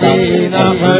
دینا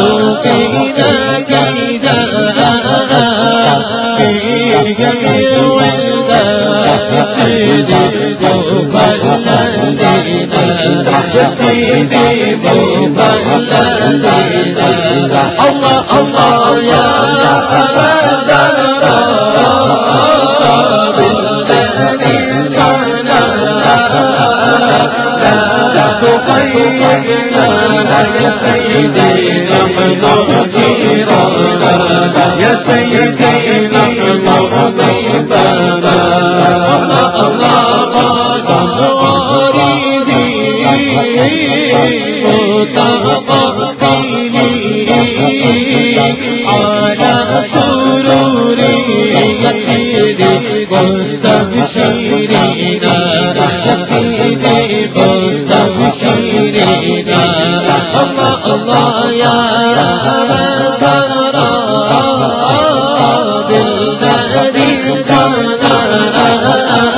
اللہ سور سیدی گوشتب شیرینا سیدی گوشتب شیرینا اللہ یا رضا بالبرد جانا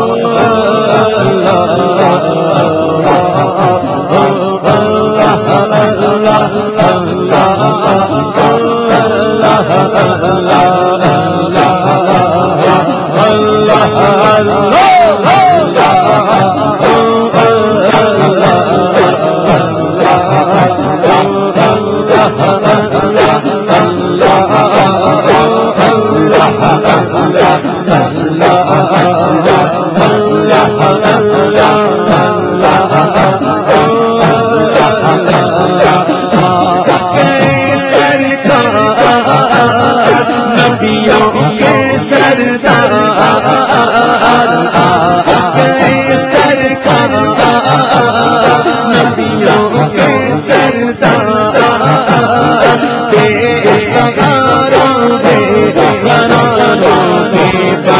ہاں۔